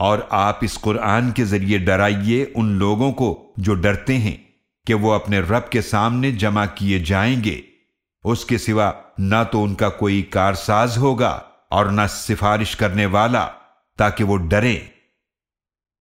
और आप इस कुरान के ज़रिए डराइए उन लोगों को जो डरते हैं कि वो अपने रब के सामने जमा किए जाएँगे। उसके सिवा ना तो उनका कोई कारसाज होगा और न सिफारिश करने वाला ताकि वो डरें।